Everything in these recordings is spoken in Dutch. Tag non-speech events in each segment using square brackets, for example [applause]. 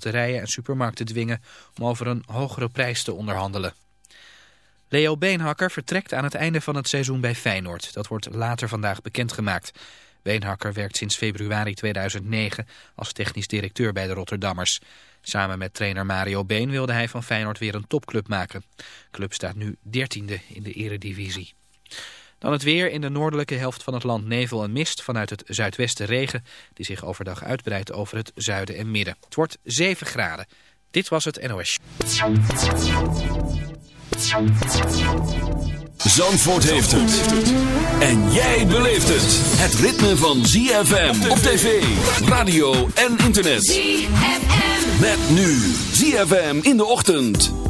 slachterijen en supermarkten dwingen om over een hogere prijs te onderhandelen. Leo Beenhakker vertrekt aan het einde van het seizoen bij Feyenoord. Dat wordt later vandaag bekendgemaakt. Beenhakker werkt sinds februari 2009 als technisch directeur bij de Rotterdammers. Samen met trainer Mario Been wilde hij van Feyenoord weer een topclub maken. De club staat nu dertiende in de eredivisie. Dan het weer in de noordelijke helft van het land nevel en mist. Vanuit het zuidwesten regen die zich overdag uitbreidt over het zuiden en midden. Het wordt 7 graden. Dit was het NOS. Zandvoort heeft het. En jij beleeft het. Het ritme van ZFM op tv, radio en internet. ZFM. Met nu ZFM in de ochtend.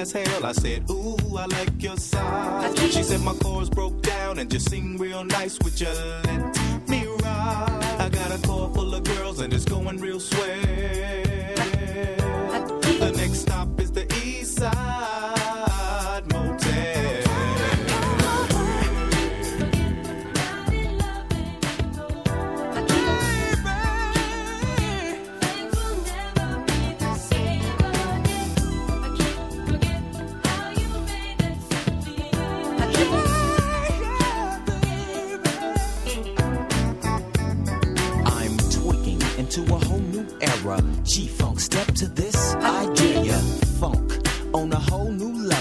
as hell. I said, Ooh, I like your size. She said my chords broke down and just sing real nice. with you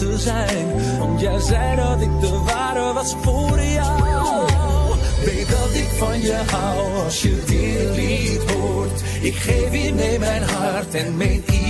te zijn. Jij zei dat ik de ware was voor jou. Weet dat ik van je hou als je dit lied hoort. Ik geef je mee mijn hart en meen ieder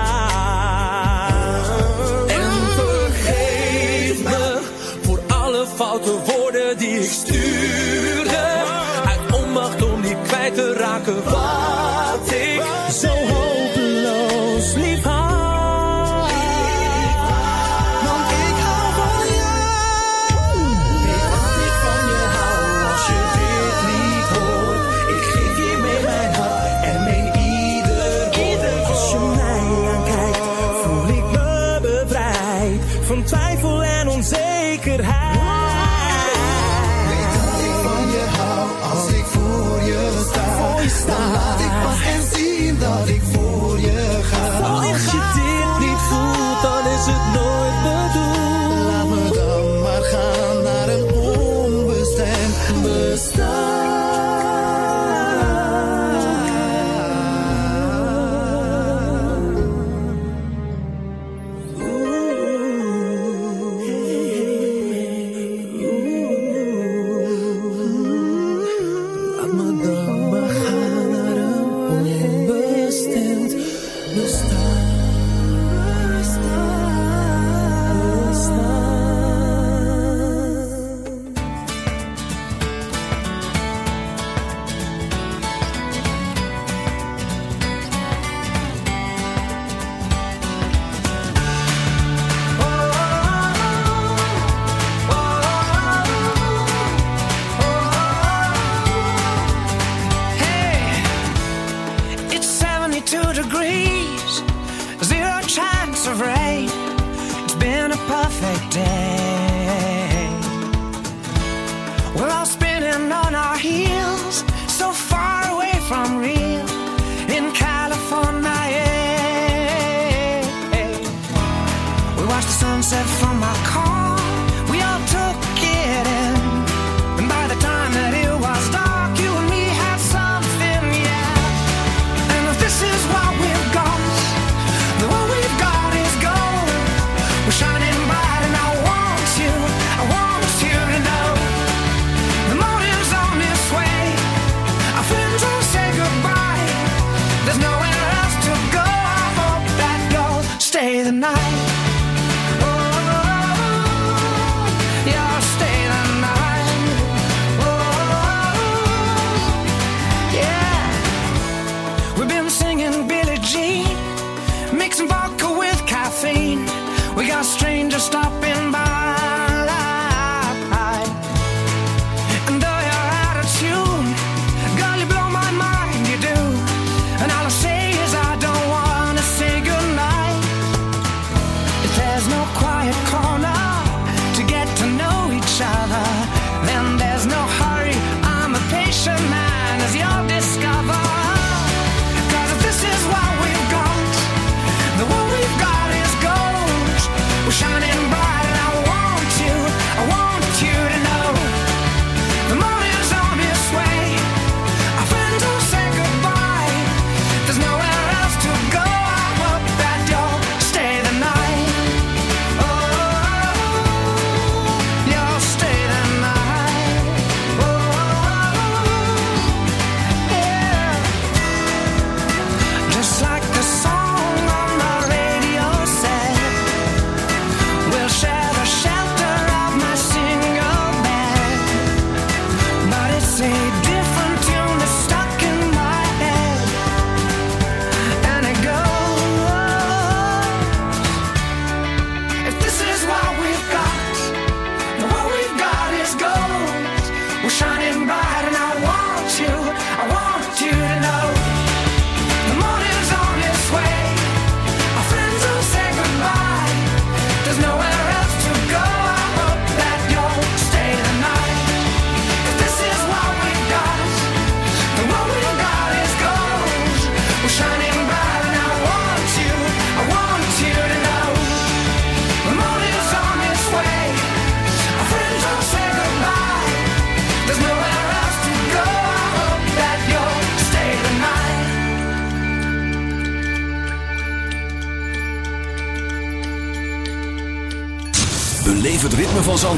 Foute woorden die ik stuurde.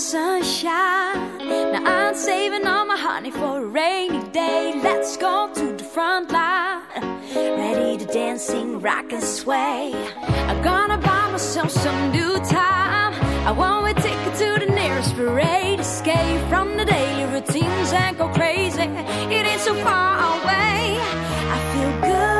sunshine. Now I'm saving all my honey for a rainy day. Let's go to the front line. Ready to dance, sing, rock and sway. I'm gonna buy myself some new time. I want a ticket to the nearest parade. Escape from the daily routines and go crazy. It ain't so far away. I feel good.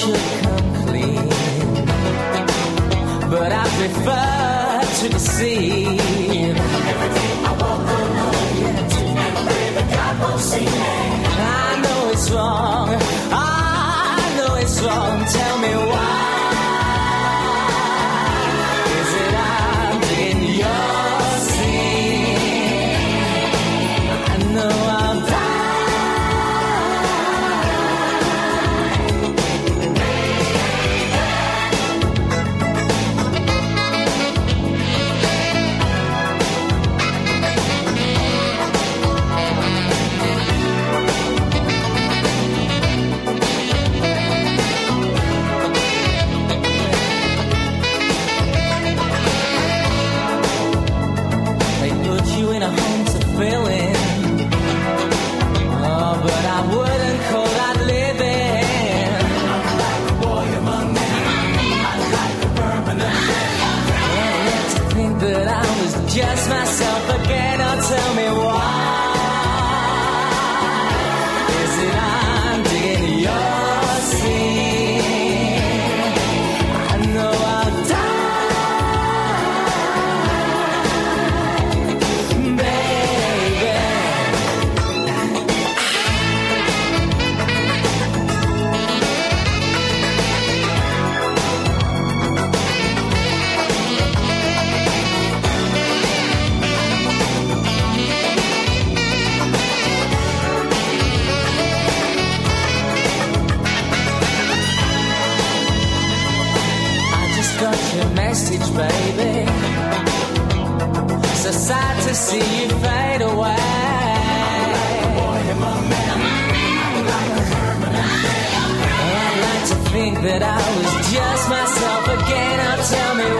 should complain, but I prefer to deceive. Everything I walk alone, yet, and pray that God won't see me. I know it's wrong. I know it's wrong. Tell me why. sad to see you fade away. I'd like to think that I was just myself again. Now tell me.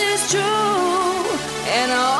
is true, and all.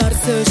Dar să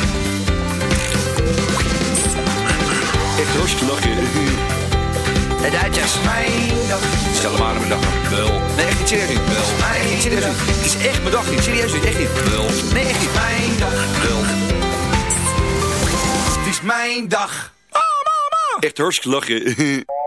Dorstlakken. Het is mijn dag. Stel maar mijn dag. Wel. Nee, echt niet serieus. Wel. Echt niet serieus. Het is echt mijn dag niet. Serieus. Echt niet. Wel. Nee, echt niet. Mijn dag. Wel. Het is mijn dag. Oh. Echt hartstikke. [laughs]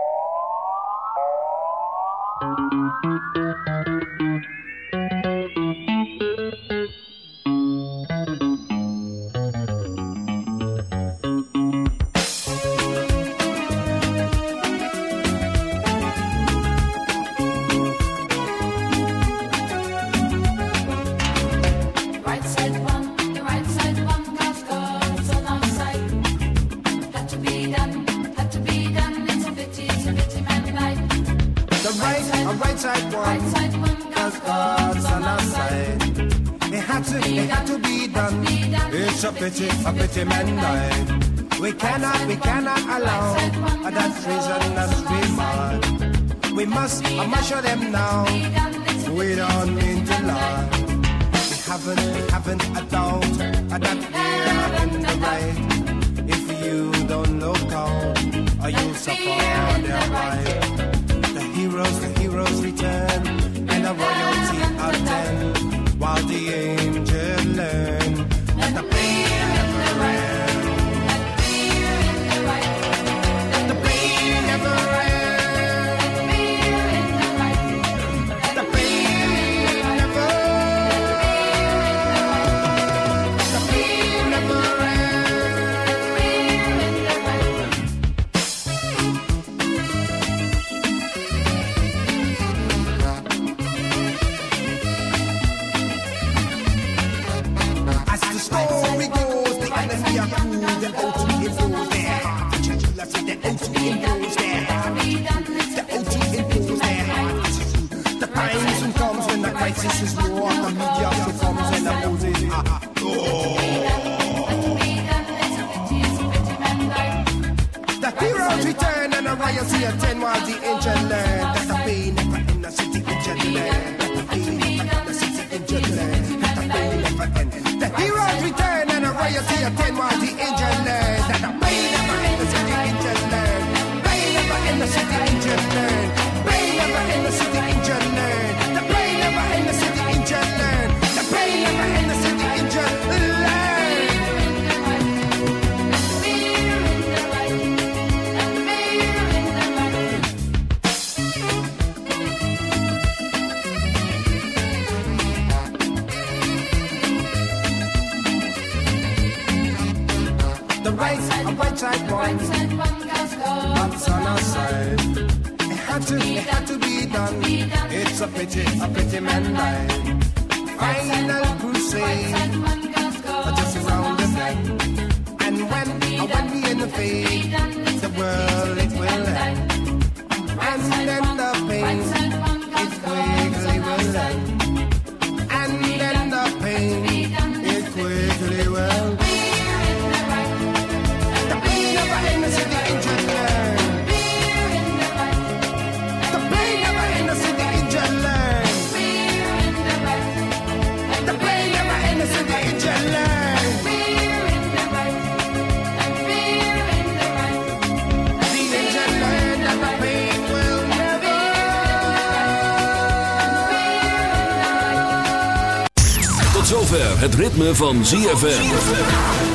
het ritme van ZFM.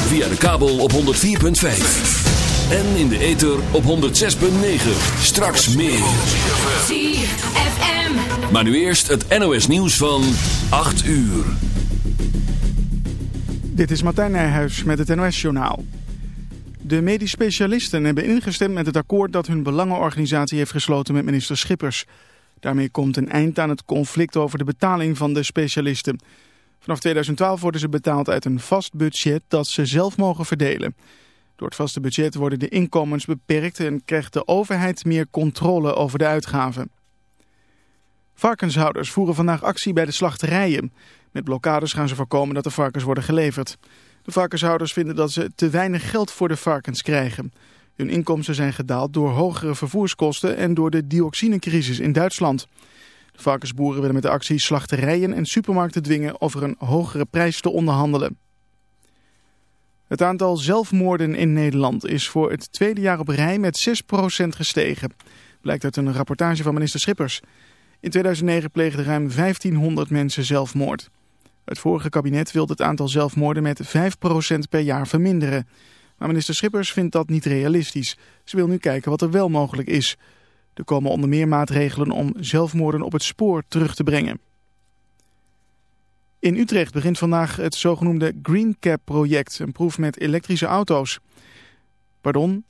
Via de kabel op 104.5. En in de ether op 106.9. Straks meer. ZFM. Maar nu eerst het NOS nieuws van 8 uur. Dit is Martijn Nijhuis met het NOS journaal. De medisch specialisten hebben ingestemd met het akkoord dat hun belangenorganisatie heeft gesloten met minister Schippers. Daarmee komt een eind aan het conflict over de betaling van de specialisten. Vanaf 2012 worden ze betaald uit een vast budget dat ze zelf mogen verdelen. Door het vaste budget worden de inkomens beperkt en krijgt de overheid meer controle over de uitgaven. Varkenshouders voeren vandaag actie bij de slachterijen. Met blokkades gaan ze voorkomen dat de varkens worden geleverd. De varkenshouders vinden dat ze te weinig geld voor de varkens krijgen. Hun inkomsten zijn gedaald door hogere vervoerskosten en door de dioxinecrisis in Duitsland. Varkensboeren willen met de actie slachterijen en supermarkten dwingen over een hogere prijs te onderhandelen. Het aantal zelfmoorden in Nederland is voor het tweede jaar op rij met 6% gestegen. Blijkt uit een rapportage van minister Schippers. In 2009 pleegden ruim 1500 mensen zelfmoord. Het vorige kabinet wilde het aantal zelfmoorden met 5% per jaar verminderen. Maar minister Schippers vindt dat niet realistisch. Ze wil nu kijken wat er wel mogelijk is. Er komen onder meer maatregelen om zelfmoorden op het spoor terug te brengen. In Utrecht begint vandaag het zogenoemde Green Cap project, een proef met elektrische auto's. Pardon,